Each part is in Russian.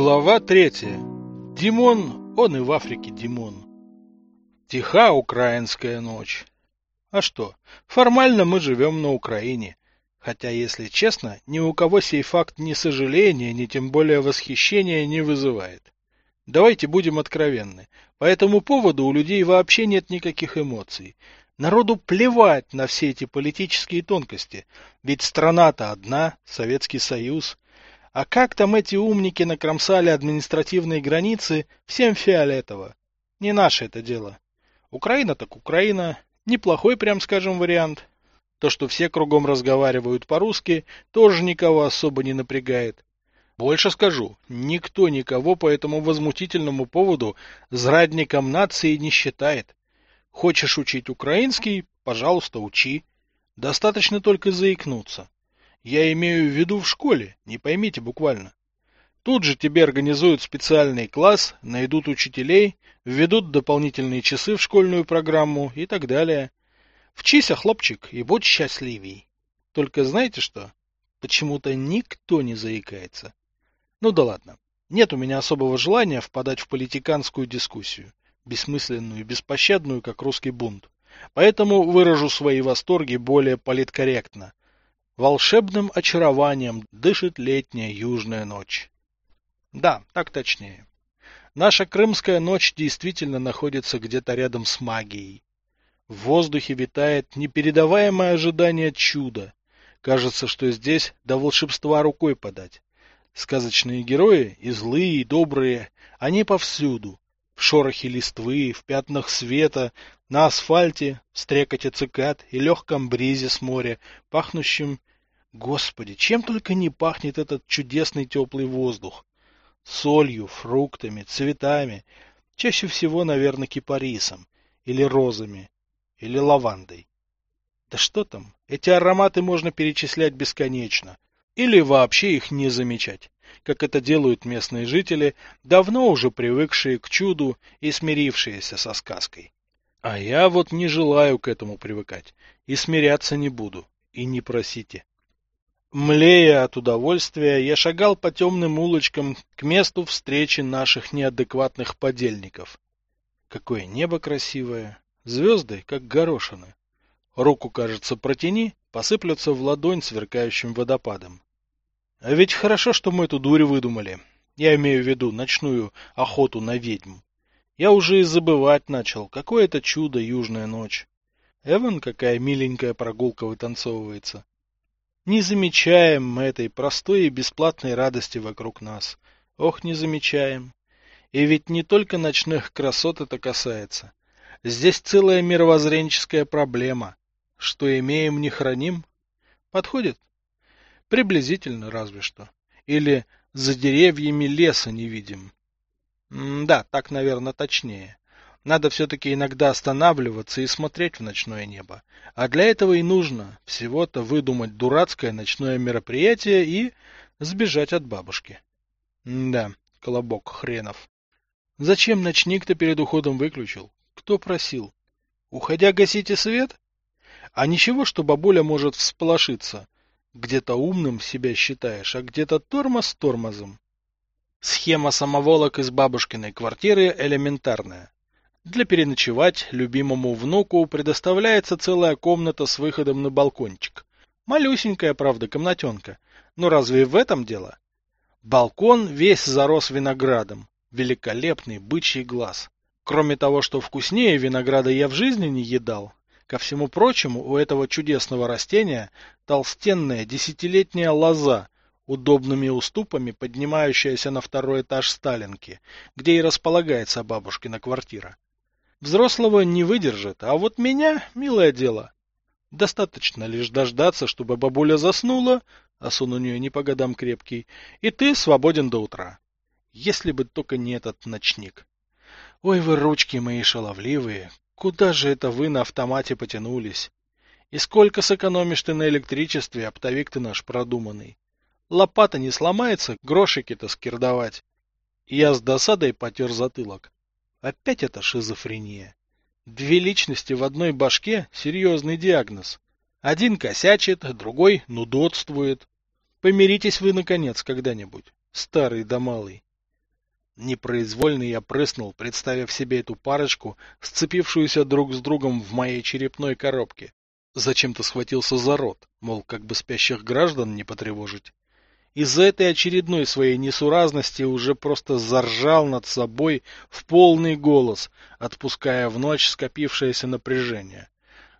Глава третья. Димон, он и в Африке Димон. Тиха украинская ночь. А что, формально мы живем на Украине. Хотя, если честно, ни у кого сей факт ни сожаления, ни тем более восхищения не вызывает. Давайте будем откровенны. По этому поводу у людей вообще нет никаких эмоций. Народу плевать на все эти политические тонкости. Ведь страна-то одна, Советский Союз. А как там эти умники накромсали административные границы, всем фиолетово. Не наше это дело. Украина так Украина. Неплохой, прям скажем, вариант. То, что все кругом разговаривают по-русски, тоже никого особо не напрягает. Больше скажу, никто никого по этому возмутительному поводу зрадником нации не считает. Хочешь учить украинский, пожалуйста, учи. Достаточно только заикнуться. Я имею в виду в школе, не поймите буквально. Тут же тебе организуют специальный класс, найдут учителей, введут дополнительные часы в школьную программу и так далее. Вчися, хлопчик, и будь счастливей. Только знаете что? Почему-то никто не заикается. Ну да ладно. Нет у меня особого желания впадать в политиканскую дискуссию, бессмысленную и беспощадную, как русский бунт. Поэтому выражу свои восторги более политкорректно. Волшебным очарованием дышит летняя южная ночь. Да, так точнее. Наша крымская ночь действительно находится где-то рядом с магией. В воздухе витает непередаваемое ожидание чуда. Кажется, что здесь до волшебства рукой подать. Сказочные герои, и злые, и добрые, они повсюду. В шорохе листвы, в пятнах света, на асфальте, в стрекоте цикад и легком бризе с моря, пахнущим... Господи, чем только не пахнет этот чудесный теплый воздух. Солью, фруктами, цветами, чаще всего, наверное, кипарисом, или розами, или лавандой. Да что там, эти ароматы можно перечислять бесконечно, или вообще их не замечать, как это делают местные жители, давно уже привыкшие к чуду и смирившиеся со сказкой. А я вот не желаю к этому привыкать, и смиряться не буду, и не просите. Млея от удовольствия, я шагал по темным улочкам к месту встречи наших неадекватных подельников. Какое небо красивое, звезды, как горошины. Руку, кажется, протяни, посыплются в ладонь сверкающим водопадом. А ведь хорошо, что мы эту дурь выдумали. Я имею в виду ночную охоту на ведьм. Я уже и забывать начал, какое это чудо южная ночь. Эван, какая миленькая прогулка вытанцовывается. Не замечаем мы этой простой и бесплатной радости вокруг нас. Ох, не замечаем. И ведь не только ночных красот это касается. Здесь целая мировоззренческая проблема. Что имеем, не храним? Подходит? Приблизительно разве что. Или за деревьями леса не видим. М да, так, наверное, точнее. Надо все-таки иногда останавливаться и смотреть в ночное небо. А для этого и нужно всего-то выдумать дурацкое ночное мероприятие и сбежать от бабушки. М да, колобок хренов. Зачем ночник-то перед уходом выключил? Кто просил? Уходя гасите свет? А ничего, что бабуля может всполошиться. Где-то умным себя считаешь, а где-то тормоз тормозом. Схема самоволок из бабушкиной квартиры элементарная. Для переночевать любимому внуку предоставляется целая комната с выходом на балкончик. Малюсенькая, правда, комнатенка. Но разве в этом дело? Балкон весь зарос виноградом. Великолепный бычий глаз. Кроме того, что вкуснее винограда я в жизни не едал, Ко всему прочему, у этого чудесного растения толстенная десятилетняя лоза, удобными уступами поднимающаяся на второй этаж Сталинки, где и располагается бабушкина квартира. Взрослого не выдержит, а вот меня, милое дело. Достаточно лишь дождаться, чтобы бабуля заснула, а сон у нее не по годам крепкий, и ты свободен до утра. Если бы только не этот ночник. Ой вы, ручки мои шаловливые, Куда же это вы на автомате потянулись? И сколько сэкономишь ты на электричестве, оптовик ты наш продуманный? Лопата не сломается, грошики-то скирдовать. я с досадой потер затылок. Опять это шизофрения. Две личности в одной башке — серьезный диагноз. Один косячит, другой нудотствует. Помиритесь вы, наконец, когда-нибудь, старый да малый. Непроизвольно я прыснул, представив себе эту парочку, сцепившуюся друг с другом в моей черепной коробке. Зачем-то схватился за рот, мол, как бы спящих граждан не потревожить. Из-за этой очередной своей несуразности уже просто заржал над собой в полный голос, отпуская в ночь скопившееся напряжение.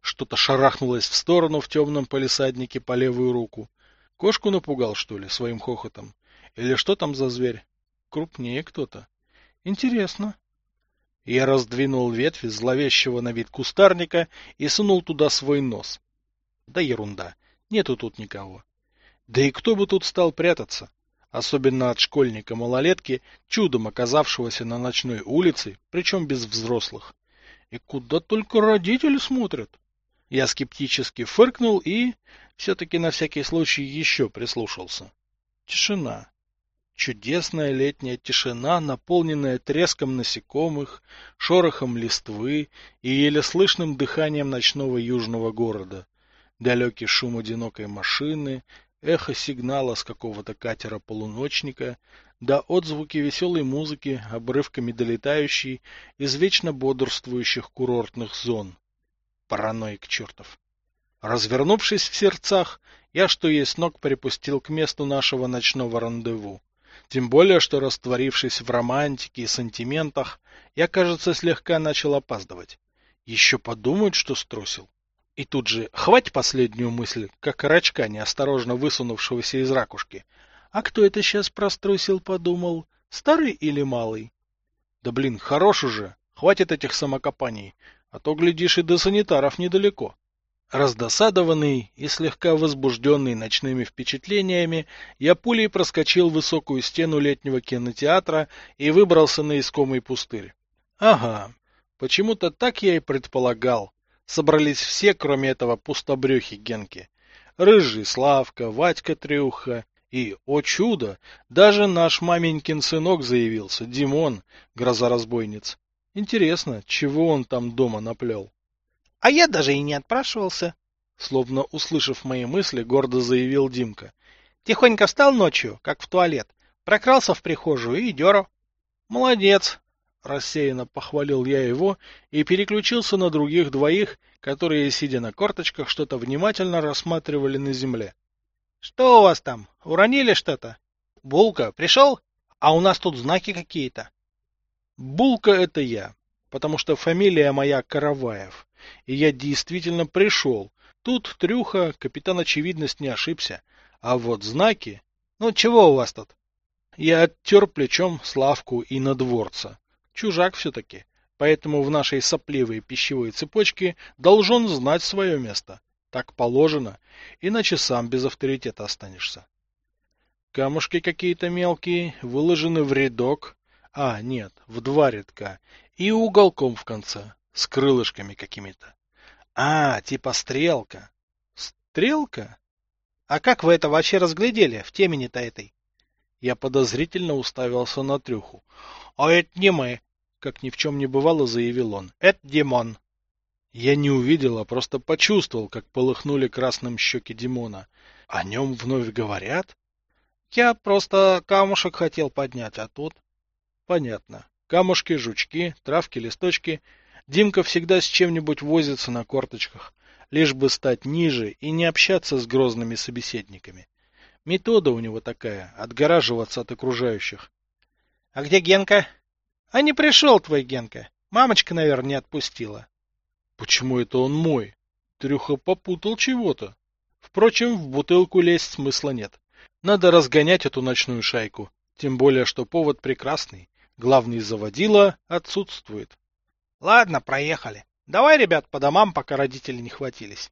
Что-то шарахнулось в сторону в темном полисаднике по левую руку. Кошку напугал, что ли, своим хохотом? Или что там за зверь? Крупнее кто-то. Интересно. Я раздвинул ветви зловещего на вид кустарника и сунул туда свой нос. Да ерунда, нету тут никого. Да и кто бы тут стал прятаться? Особенно от школьника-малолетки, чудом оказавшегося на ночной улице, причем без взрослых. И куда только родители смотрят. Я скептически фыркнул и все-таки на всякий случай еще прислушался. Тишина. Чудесная летняя тишина, наполненная треском насекомых, шорохом листвы и еле слышным дыханием ночного южного города. Далекий шум одинокой машины, эхо сигнала с какого-то катера-полуночника, да отзвуки веселой музыки, обрывками долетающей из вечно бодрствующих курортных зон. Параноик чертов. Развернувшись в сердцах, я что есть ног припустил к месту нашего ночного рандеву. Тем более, что растворившись в романтике и сантиментах, я, кажется, слегка начал опаздывать. Еще подумают, что струсил. И тут же хвать последнюю мысль, как рачка, неосторожно высунувшегося из ракушки. А кто это сейчас прострусил, подумал? Старый или малый? Да блин, хорош уже, хватит этих самокопаний, а то, глядишь, и до санитаров недалеко. Раздосадованный и слегка возбужденный ночными впечатлениями, я пулей проскочил высокую стену летнего кинотеатра и выбрался на искомый пустырь. Ага, почему-то так я и предполагал. Собрались все, кроме этого пустобрехи Генки. Рыжий Славка, Вадька Трюха и, о чудо, даже наш маменькин сынок заявился, Димон, гроза разбойниц. Интересно, чего он там дома наплел? А я даже и не отпрашивался. Словно услышав мои мысли, гордо заявил Димка. Тихонько встал ночью, как в туалет, прокрался в прихожую и дёру. Молодец! Рассеянно похвалил я его и переключился на других двоих, которые, сидя на корточках, что-то внимательно рассматривали на земле. — Что у вас там? Уронили что-то? Булка, пришел? А у нас тут знаки какие-то. Булка — это я, потому что фамилия моя Караваев. И я действительно пришел. Тут Трюха, капитан очевидность не ошибся. А вот знаки... Ну, чего у вас тут? Я оттер плечом Славку и надворца. Чужак все-таки. Поэтому в нашей сопливой пищевой цепочке должен знать свое место. Так положено, иначе сам без авторитета останешься. Камушки какие-то мелкие, выложены в рядок. А, нет, в два рядка. И уголком в конце с крылышками какими-то. А, типа стрелка. Стрелка? А как вы это вообще разглядели в темени-то этой? Я подозрительно уставился на трюху. А это не мы, как ни в чем не бывало, заявил он. Это Димон. Я не увидел, а просто почувствовал, как полыхнули красным щеки Димона. О нем вновь говорят? Я просто камушек хотел поднять, а тут... Понятно. Камушки, жучки, травки, листочки Димка всегда с чем-нибудь возится на корточках, лишь бы стать ниже и не общаться с грозными собеседниками. Метода у него такая — отгораживаться от окружающих. — А где Генка? — А не пришел твой Генка. Мамочка, наверное, не отпустила. — Почему это он мой? Трюха попутал чего-то. Впрочем, в бутылку лезть смысла нет. Надо разгонять эту ночную шайку. Тем более, что повод прекрасный. Главный заводила отсутствует. Ладно, проехали. Давай, ребят, по домам, пока родители не хватились.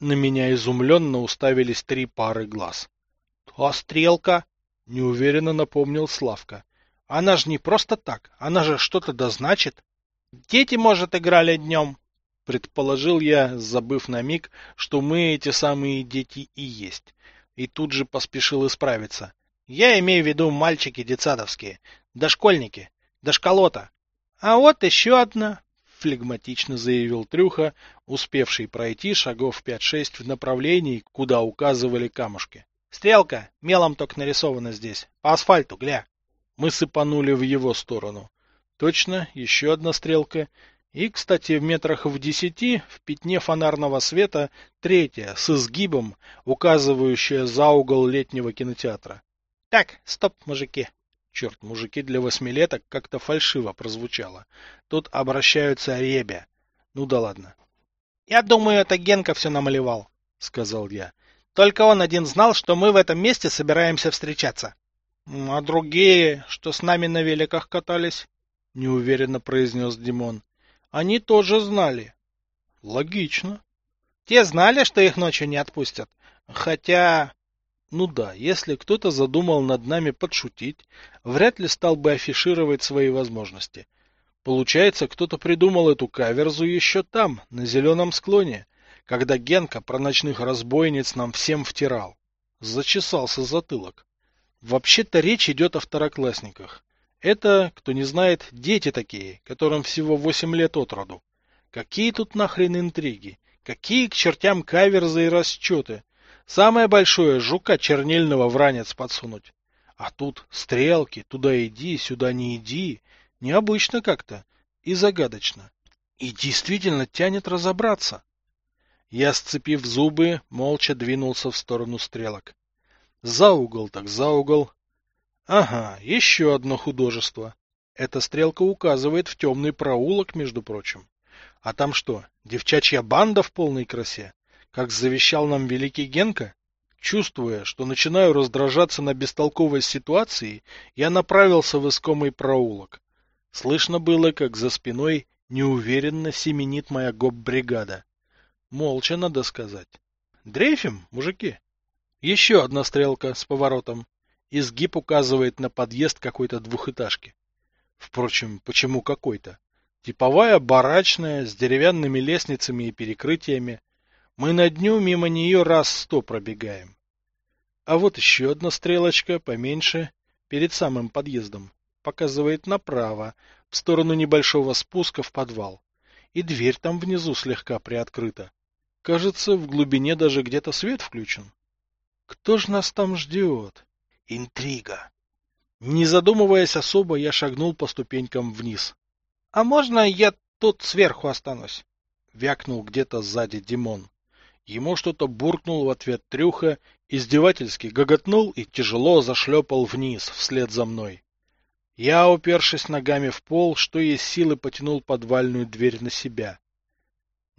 На меня изумленно уставились три пары глаз. — А стрелка? — неуверенно напомнил Славка. — Она же не просто так, она же что-то да значит. Дети, может, играли днем? — предположил я, забыв на миг, что мы эти самые дети и есть. И тут же поспешил исправиться. — Я имею в виду мальчики детсадовские, дошкольники, дошколота. А вот еще одна, флегматично заявил Трюха, успевший пройти шагов 5-6 в направлении, куда указывали камушки. Стрелка, мелом только нарисована здесь, по асфальту, гля. Мы сыпанули в его сторону. Точно, еще одна стрелка. И, кстати, в метрах в десяти, в пятне фонарного света, третья, с изгибом, указывающая за угол летнего кинотеатра. Так, стоп, мужики. Черт, мужики для восьмилеток как-то фальшиво прозвучало. Тут обращаются ребя. Ну да ладно. Я думаю, это Генка все намалевал, сказал я. Только он один знал, что мы в этом месте собираемся встречаться. А другие, что с нами на великах катались? Неуверенно произнес Димон. Они тоже знали. Логично. Те знали, что их ночью не отпустят. Хотя... Ну да, если кто-то задумал над нами подшутить, вряд ли стал бы афишировать свои возможности. Получается, кто-то придумал эту каверзу еще там, на зеленом склоне, когда Генка про ночных разбойниц нам всем втирал. Зачесался затылок. Вообще-то речь идет о второклассниках. Это, кто не знает, дети такие, которым всего восемь лет от роду. Какие тут нахрен интриги? Какие к чертям каверзы и расчеты? Самое большое — жука чернильного в ранец подсунуть. А тут стрелки, туда иди, сюда не иди. Необычно как-то и загадочно. И действительно тянет разобраться. Я, сцепив зубы, молча двинулся в сторону стрелок. За угол так за угол. Ага, еще одно художество. Эта стрелка указывает в темный проулок, между прочим. А там что, девчачья банда в полной красе? как завещал нам великий Генка? Чувствуя, что начинаю раздражаться на бестолковой ситуации, я направился в искомый проулок. Слышно было, как за спиной неуверенно семенит моя гоп-бригада. Молча, надо сказать. Дрейфим, мужики. Еще одна стрелка с поворотом. Изгиб указывает на подъезд какой-то двухэтажки. Впрочем, почему какой-то? Типовая барачная, с деревянными лестницами и перекрытиями. Мы на дню мимо нее раз сто пробегаем. А вот еще одна стрелочка, поменьше, перед самым подъездом, показывает направо, в сторону небольшого спуска в подвал. И дверь там внизу слегка приоткрыта. Кажется, в глубине даже где-то свет включен. Кто ж нас там ждет? Интрига. Не задумываясь особо, я шагнул по ступенькам вниз. — А можно я тут сверху останусь? — вякнул где-то сзади Димон. Ему что-то буркнул в ответ Трюха, издевательски гоготнул и тяжело зашлепал вниз, вслед за мной. Я, упершись ногами в пол, что есть силы, потянул подвальную дверь на себя.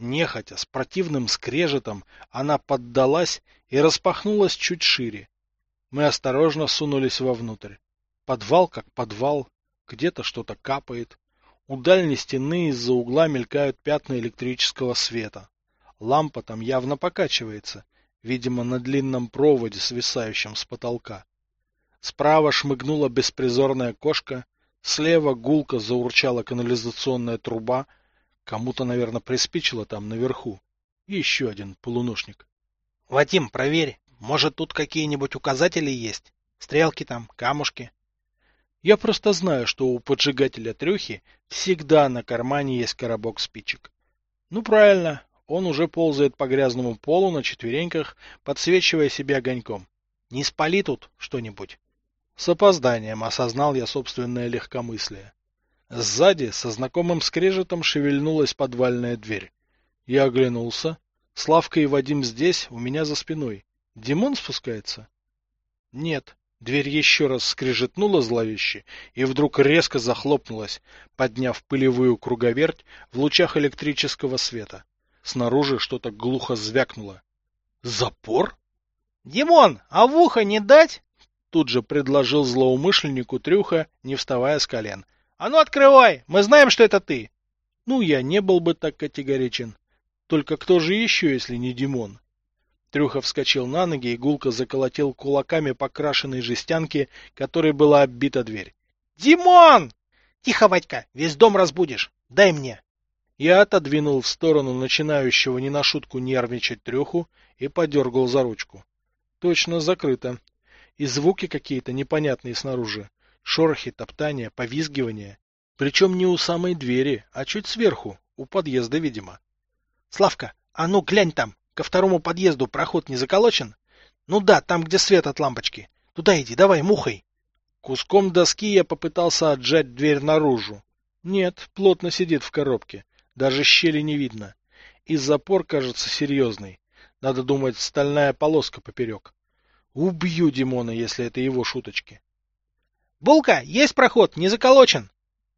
Нехотя, с противным скрежетом, она поддалась и распахнулась чуть шире. Мы осторожно сунулись вовнутрь. Подвал как подвал, где-то что-то капает. У дальней стены из-за угла мелькают пятна электрического света. Лампа там явно покачивается, видимо, на длинном проводе, свисающем с потолка. Справа шмыгнула беспризорная кошка, слева гулко заурчала канализационная труба, кому-то, наверное, приспичило там наверху. Еще один полуношник. — Вадим, проверь, может тут какие-нибудь указатели есть? Стрелки там, камушки? Я просто знаю, что у поджигателя трюхи всегда на кармане есть коробок спичек. Ну правильно, он уже ползает по грязному полу на четвереньках, подсвечивая себя огоньком. Не спали тут что-нибудь? С опозданием осознал я собственное легкомыслие. Сзади со знакомым скрежетом шевельнулась подвальная дверь. Я оглянулся. Славка и Вадим здесь, у меня за спиной. Димон спускается? Нет. Дверь еще раз скрежетнула зловеще и вдруг резко захлопнулась, подняв пылевую круговерть в лучах электрического света. Снаружи что-то глухо звякнуло. Запор? Димон, а в ухо не дать? Тут же предложил злоумышленнику Трюха, не вставая с колен. А ну открывай, мы знаем, что это ты. Ну, я не был бы так категоричен. Только кто же еще, если не Димон? Трюха вскочил на ноги и гулко заколотил кулаками по крашенной жестянке, которой была оббита дверь. «Димон!» «Тихо, Вадька, весь дом разбудишь. Дай мне!» Я отодвинул в сторону начинающего не на шутку нервничать треху и подергал за ручку. Точно закрыто. И звуки какие-то непонятные снаружи. Шорохи, топтания, повизгивания. Причем не у самой двери, а чуть сверху, у подъезда, видимо. — Славка, а ну глянь там, ко второму подъезду проход не заколочен? Ну да, там, где свет от лампочки. Туда иди, давай, мухой. Куском доски я попытался отжать дверь наружу. Нет, плотно сидит в коробке. Даже щели не видно. И запор кажется серьезный. Надо думать, стальная полоска поперек. Убью Димона, если это его шуточки. «Булка, есть проход, не заколочен!»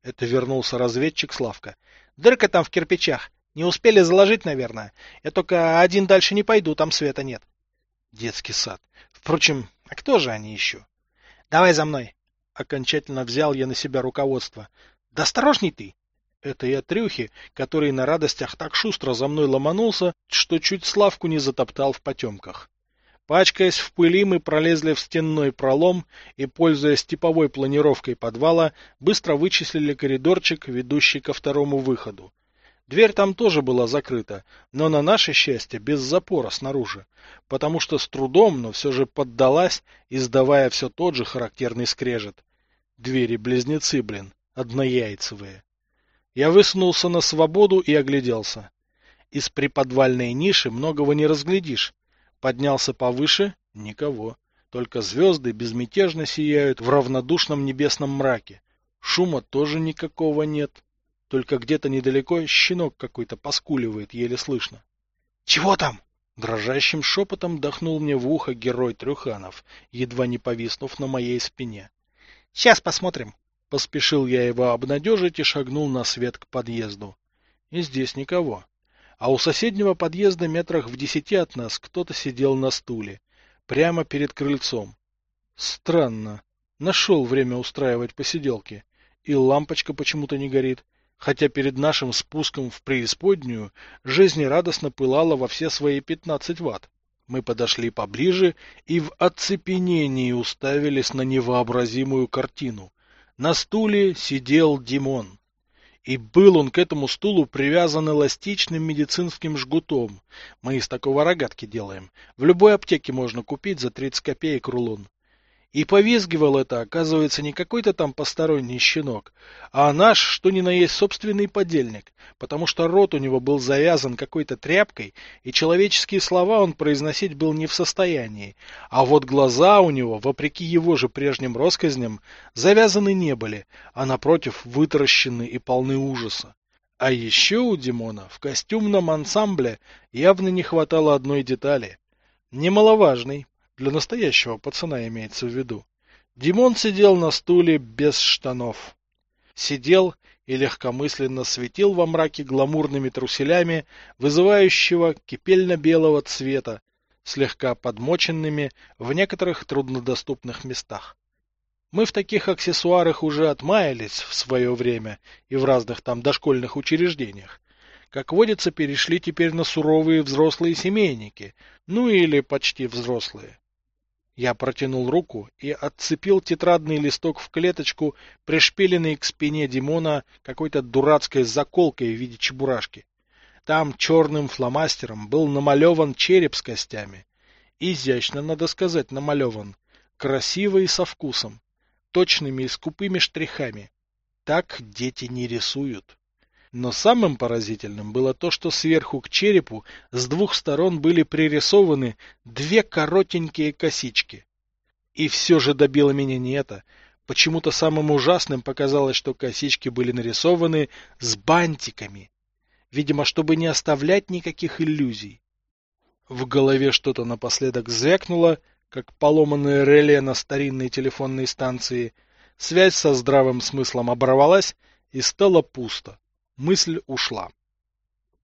Это вернулся разведчик Славка. «Дырка там в кирпичах. Не успели заложить, наверное. Я только один дальше не пойду, там света нет». Детский сад. Впрочем, а кто же они еще? Давай за мной. Окончательно взял я на себя руководство. Да осторожней ты. Это я трюхи, который на радостях так шустро за мной ломанулся, что чуть Славку не затоптал в потемках. Пачкаясь в пыли, мы пролезли в стенной пролом и, пользуясь типовой планировкой подвала, быстро вычислили коридорчик, ведущий ко второму выходу. Дверь там тоже была закрыта, но на наше счастье без запора снаружи, потому что с трудом, но все же поддалась, издавая все тот же характерный скрежет. Двери-близнецы, блин, однояйцевые. Я высунулся на свободу и огляделся. Из приподвальной ниши многого не разглядишь. Поднялся повыше — никого. Только звезды безмятежно сияют в равнодушном небесном мраке. Шума тоже никакого нет. Только где-то недалеко щенок какой-то поскуливает, еле слышно. — Чего там? — дрожащим шепотом дохнул мне в ухо герой Трюханов, едва не повиснув на моей спине. — Сейчас посмотрим. Поспешил я его обнадежить и шагнул на свет к подъезду. И здесь никого. А у соседнего подъезда метрах в десяти от нас кто-то сидел на стуле, прямо перед крыльцом. Странно. Нашел время устраивать посиделки. И лампочка почему-то не горит хотя перед нашим спуском в преисподнюю жизнерадостно пылала во все свои пятнадцать ватт. Мы подошли поближе и в оцепенении уставились на невообразимую картину. На стуле сидел Димон. И был он к этому стулу привязан эластичным медицинским жгутом. Мы из такого рогатки делаем. В любой аптеке можно купить за 30 копеек рулон. И повизгивал это, оказывается, не какой-то там посторонний щенок, а наш, что ни на есть, собственный подельник, потому что рот у него был завязан какой-то тряпкой, и человеческие слова он произносить был не в состоянии, а вот глаза у него, вопреки его же прежним россказням, завязаны не были, а напротив вытаращены и полны ужаса. А еще у Димона в костюмном ансамбле явно не хватало одной детали, немаловажной, для настоящего пацана имеется в виду. Димон сидел на стуле без штанов. Сидел и легкомысленно светил во мраке гламурными труселями, вызывающего кипельно-белого цвета, слегка подмоченными в некоторых труднодоступных местах. Мы в таких аксессуарах уже отмаялись в свое время и в разных там дошкольных учреждениях. Как водится, перешли теперь на суровые взрослые семейники, ну или почти взрослые. Я протянул руку и отцепил тетрадный листок в клеточку, пришпиленный к спине Димона какой-то дурацкой заколкой в виде чебурашки. Там черным фломастером был намалеван череп с костями. Изящно, надо сказать, намалеван. Красиво и со вкусом. Точными и скупыми штрихами. Так дети не рисуют. Но самым поразительным было то, что сверху к черепу с двух сторон были пририсованы две коротенькие косички. И все же добило меня не это. Почему-то самым ужасным показалось, что косички были нарисованы с бантиками. Видимо, чтобы не оставлять никаких иллюзий. В голове что-то напоследок звякнуло, как поломанное реле на старинной телефонной станции. Связь со здравым смыслом оборвалась и стало пусто. Мысль ушла.